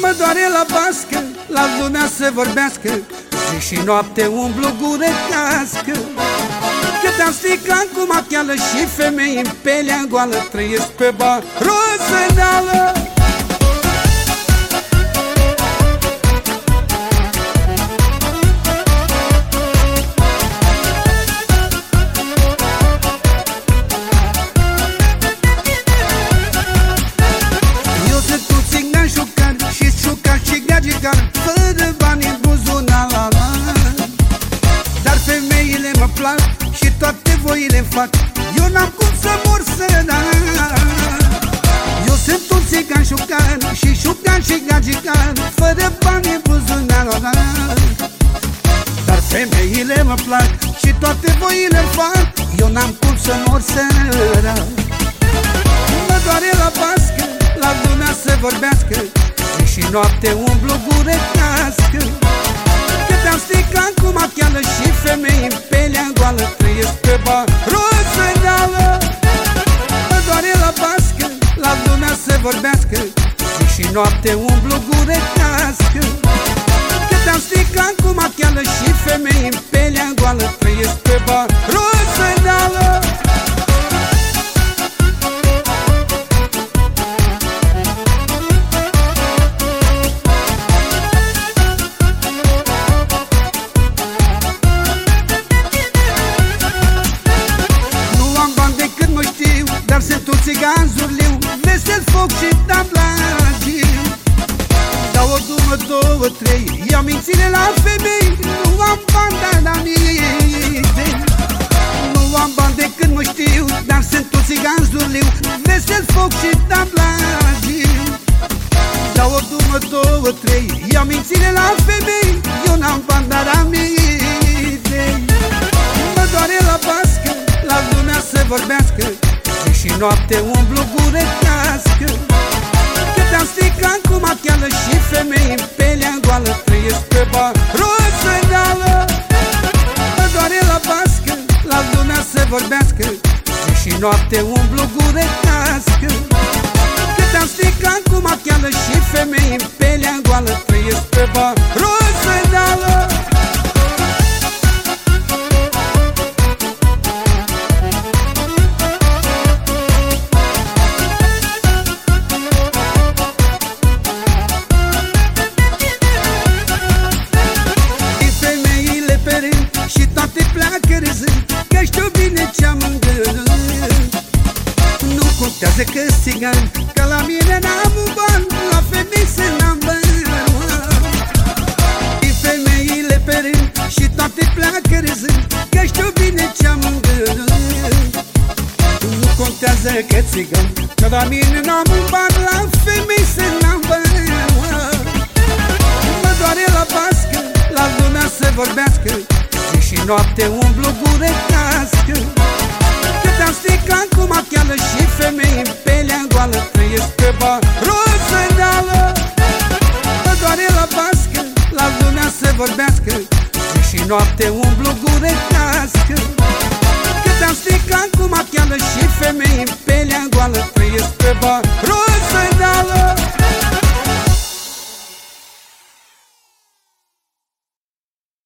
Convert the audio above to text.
Mă doare la bască, la lumea să vorbească. Zi și noapte umblu gură cască Cât am stricat cu machială și femei în pelea goală Trăiesc pe barozăneală gagigan plac Și toate voile fac. Eu n-am cum să mor sărat Eu sunt un țigan șucan Și șucan și gagigan Fără bani în buzunar. Dar femeile mă plac Și toate voile fac. Eu n-am cum să mor sărat Mă doare la bască La lumea să vorbească. Și noapte umblu gură cască Cât am stricat cu machială și femei noapte umblu gură cască Cât am stricat cu machială și femei în pelea goală Trăiesc pe barozăneală țigan zurliu. Vesel foc și tablagiu Dau o dumă, două, trei. Iau mințile la femei Nu am bani, dar la minte Nu am bani de când mă știu Dar sunt tot țigan zurliu. Vesel foc și tablagiu Dau o dumă, două, trei. Iau mințile la femei Eu n-am bani, dar la minte Mă doare la bască La lumea să vorbească. Și noapte umblu gură cască Cât am stricat cu machială și femei în pelea goală Trăiesc pe barozăneală Mă doare la bască, la lumea să vorbească. Și noapte umblu gură cască Cât am stricat cu machială și femei Contează că țigan Că la mine n-am un ban La femei să n-am Din femeile pe rând Și toate pleacă râzând Că știu bine ce-am în gând. Nu contează că țigan Că la mine n-am un ban La noapte umblu gură cască Că te-am stricat cu machială și femei în pelea goală Trăiești pe barul sândeală. Mă doare la bască, la lumea să vorbească. Zi și noapte umblu gură cască Că te-am stricat cu machială și femei în pelea goală Trăiești pe barul